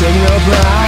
Sing your